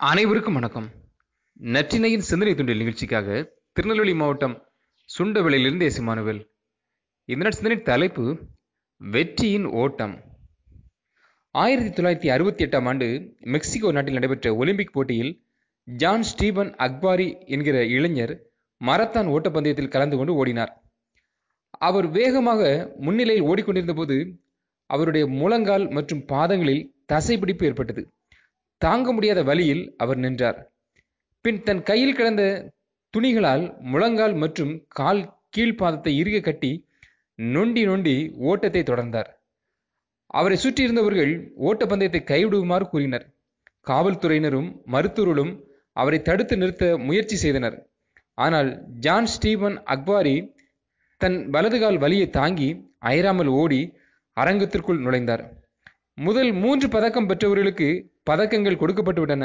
அனைவருக்கும் வணக்கம். நற்றினையின் சிந்தனை துண்டில் நிகழ்ச்சிக்காக திருநெல்வேலி மாவட்டம் சுண்டவெளியிலிருந்து எசிமானுவேல் இந்த சிந்தனை தலைப்பு வெற்றியின் ஓட்டம். ஆயிரத்தி தொள்ளாயிரத்தி அறுபத்தி எட்டாம் ஆண்டு மெக்சிகோ நாட்டில் நடைபெற்ற ஒலிம்பிக் போட்டியில் ஜான் ஸ்டீபன் அக்பாரி என்கிற இளைஞர் மரத்தான் ஓட்டப்பந்தயத்தில் கலந்து கொண்டு ஓடினார். அவர் வேகமாக முன்னிலையில் ஓடிக்கொண்டிருந்த போது அவருடைய முழங்கால் மற்றும் பாதங்களில் தசைப்பிடிப்பு ஏற்பட்டது. தாங்க முடியாத வழியில் அவர் நின்றார். பின் தன் கையில் கிடந்த துணிகளால் முழங்கால் மற்றும் கால் கீழ்ப்பாதத்தை இறுக கட்டி நொண்டி நொண்டி ஓட்டத்தை தொடர்ந்தார். அவரை சுற்றியிருந்தவர்கள் ஓட்டப்பந்தயத்தை கைவிடுமாறு கூறினர். காவல்துறையினரும் மருத்துவர்களும் அவரை தடுத்து நிறுத்த முயற்சி செய்தனர். ஆனால் ஜான் ஸ்டீவன் அக்பாரி தன் வலதுகால் வலியை தாங்கி அயராமல் ஓடி அரங்கத்திற்குள் நுழைந்தார். முதல் மூன்று பதக்கம் பெற்றவர்களுக்கு பதக்கங்கள் கொடுக்கப்பட்டு விட்டன.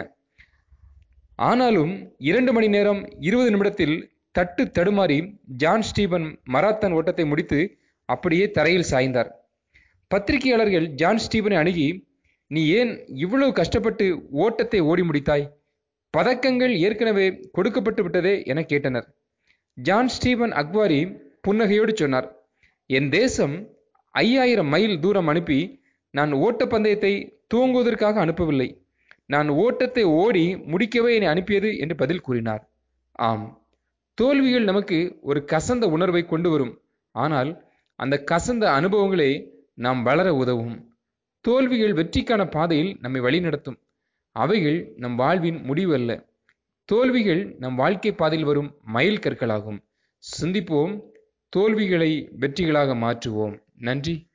ஆனாலும் இரண்டு மணி நேரம் இருபது நிமிடத்தில் தட்டு தடுமாறி ஜான் ஸ்டீபன் மராத்தான் ஓட்டத்தை முடித்து அப்படியே தரையில் சாய்ந்தார். பத்திரிகையாளர்கள் ஜான் ஸ்டீபனை அணுகி நீ ஏன் இவ்வளவு கஷ்டப்பட்டு ஓட்டத்தை ஓடி முடித்தாய்? பதக்கங்கள் ஏற்கனவே கொடுக்கப்பட்டு விட்டதே என கேட்டனர். ஜான் ஸ்டீபன் அக்வாரி புன்னகையோடு சொன்னார் என் தேசம் ஐயாயிரம் மைல் தூரம் அனுப்பி நான் ஓட்டப்பந்தயத்தை தூங்குவதற்காக அனுப்பவில்லை. நான் ஓட்டத்தை ஓடி முடிக்கவே என்னை அனுப்பியது என்று பதில் கூறினார். ஆம் தோல்விகள் நமக்கு ஒரு கசந்த உணர்வை கொண்டு வரும். ஆனால் அந்த கசந்த அனுபவங்களே நாம் வளர உதவும். தோல்விகள் வெற்றிக்கான பாதையில் நம்மை வழிநடத்தும். அவைகள் நம் வாழ்வின் முடிவு அல்ல. தோல்விகள் நம் வாழ்க்கை பாதையில் வரும் மயில் கற்களாகும் சிந்திப்போம் தோல்விகளை வெற்றிகளாக மாற்றுவோம். நன்றி.